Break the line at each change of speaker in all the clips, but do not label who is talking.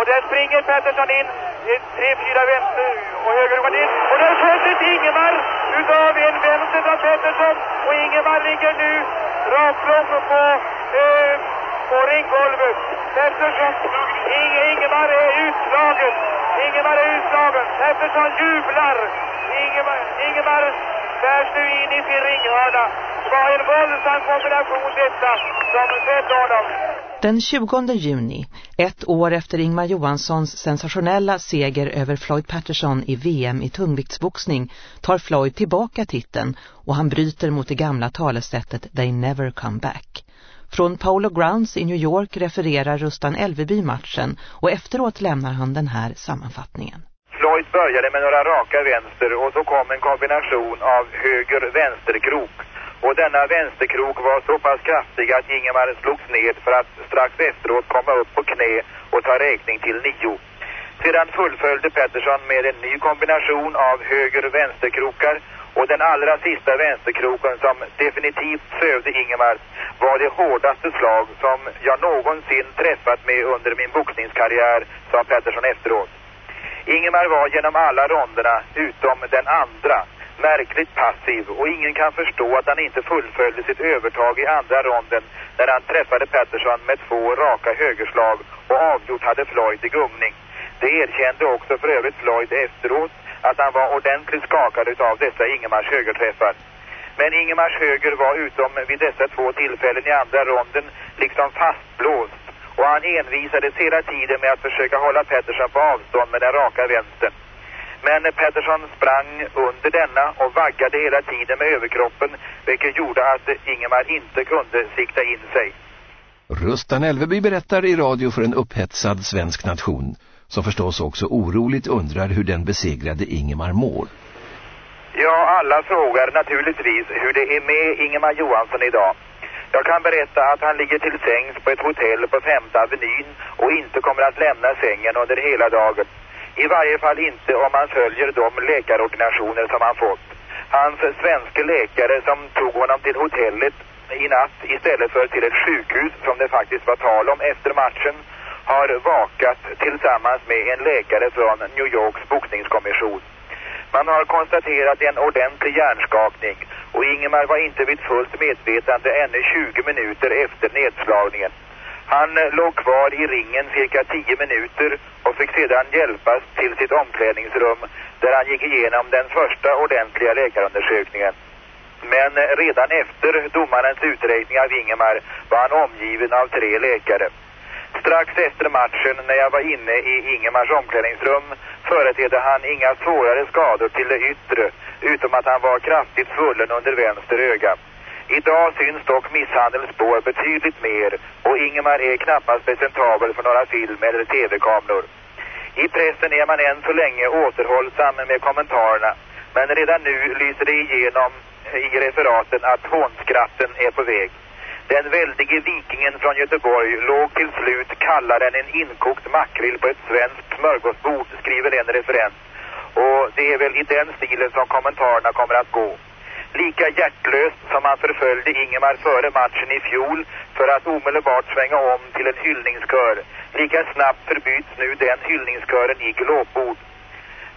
Och där springer Pettersson in. Tre, fyra vänster och höger går in. Och där sköt Ingemar utav en vänster av Pettersson. Och Ingemar ligger nu raklång på, eh, på ringgolvet. Pettersson, Inge, Ingemar är utslagen. Ingemar är utslagen. Pettersson jublar. Ingemar, Ingemar bärs nu in i sin ringhörna. Det var en våldsam kombination detta som skedde honom.
Den 20 juni, ett år efter Ingmar Johanssons sensationella seger över Floyd Patterson i VM i tungviktsboxning tar Floyd tillbaka titeln och han bryter mot det gamla talesättet They never come back. Från Polo Grounds i New York refererar Rustan Elveby matchen och efteråt lämnar han den här sammanfattningen.
Floyd började med några raka vänster och så kom en kombination av höger-vänsterkrok och denna vänsterkrok var så pass kraftig att Ingemar slogs ned för att strax efteråt komma upp på knä och ta räkning till nio. Sedan fullföljde Pettersson med en ny kombination av höger-vänsterkrokar och den allra sista vänsterkroken som definitivt sövde Ingemar var det hårdaste slag som jag någonsin träffat med under min boxningskarriär, sa Pettersson efteråt. Ingemar var genom alla ronderna utom den andra märkligt passiv och ingen kan förstå att han inte fullföljde sitt övertag i andra ronden när han träffade Pettersson med två raka högerslag och avgjort hade Floyd i gungning. Det erkände också för övrigt Floyd efteråt att han var ordentligt skakad av dessa Ingemars högerträffar. Men Ingemars höger var utom vid dessa två tillfällen i andra ronden liksom fastblåst och han envisades hela tiden med att försöka hålla Pettersson på avstånd med den raka vänstern. Men Pettersson sprang under denna och vaggade hela tiden med överkroppen vilket gjorde att Ingemar inte kunde sikta in sig.
Rustan Elveby berättar i radio för en upphetsad svensk nation som förstås också oroligt undrar hur den besegrade Ingemar mår.
Ja, alla frågar naturligtvis hur det är med Ingemar Johansson idag. Jag kan berätta att han ligger till sängs på ett hotell på femte avenyn och inte kommer att lämna sängen under hela dagen. I varje fall inte om man följer de läkarordinationer som han fått. Hans svenska läkare som tog honom till hotellet i natt istället för till ett sjukhus som det faktiskt var tal om efter matchen har vakat tillsammans med en läkare från New Yorks boxningskommission. Man har konstaterat en ordentlig hjärnskakning och Ingemar var inte vid fullt medvetande ännu 20 minuter efter nedslagningen. Han låg kvar i ringen cirka 10 minuter och fick sedan hjälpas till sitt omklädningsrum där han gick igenom den första ordentliga läkarundersökningen. Men redan efter domarens uträkning av Ingemar var han omgiven av tre läkare. Strax efter matchen när jag var inne i Ingemars omklädningsrum företedde han inga svårare skador till det yttre utom att han var kraftigt svullen under vänster öga. Idag syns dock misshandelsspår betydligt mer och Ingemar är knappast presentabel för några film- eller tv-kameror. I pressen är man än så länge återhållsam med kommentarerna men redan nu lyser det igenom i referaten att hånskratten är på väg. Den väldige vikingen från Göteborg låg till slut kallare än en inkokt makrill på ett svenskt smörgåsbord, skriver en referens. Och det är väl i den stilen som kommentarerna kommer att gå. Lika hjärtlöst som han förföljde Ingemar före matchen i fjol för att omedelbart svänga om till en hyllningskör. Lika snabbt förbyts nu den hyllningskören i glåpord.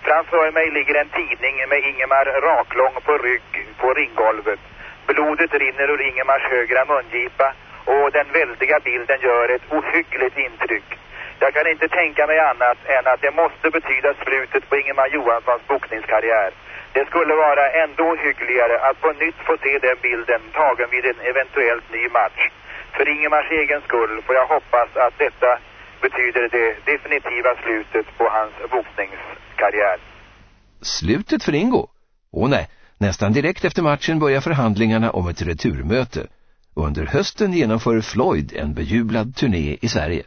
Framför mig ligger en tidning med Ingemar raklång på rygg på ringgolvet. Blodet rinner ur Ingemars högra mungipa och den väldiga bilden gör ett ohyggligt intryck. Jag kan inte tänka mig annat än att det måste betyda slutet på Ingemar Johanssons boxningskarriär. Det skulle vara ändå hyggligare att på nytt få se den bilden tagen vid en eventuellt ny match. För Ingemars egen skull får jag hoppas att detta betyder det definitiva slutet på hans boxningskarriär.
Slutet för Ingo? Åh nej, nästan direkt efter matchen börjar förhandlingarna om ett returmöte. Under hösten genomför Floyd en bejublad turné i Sverige.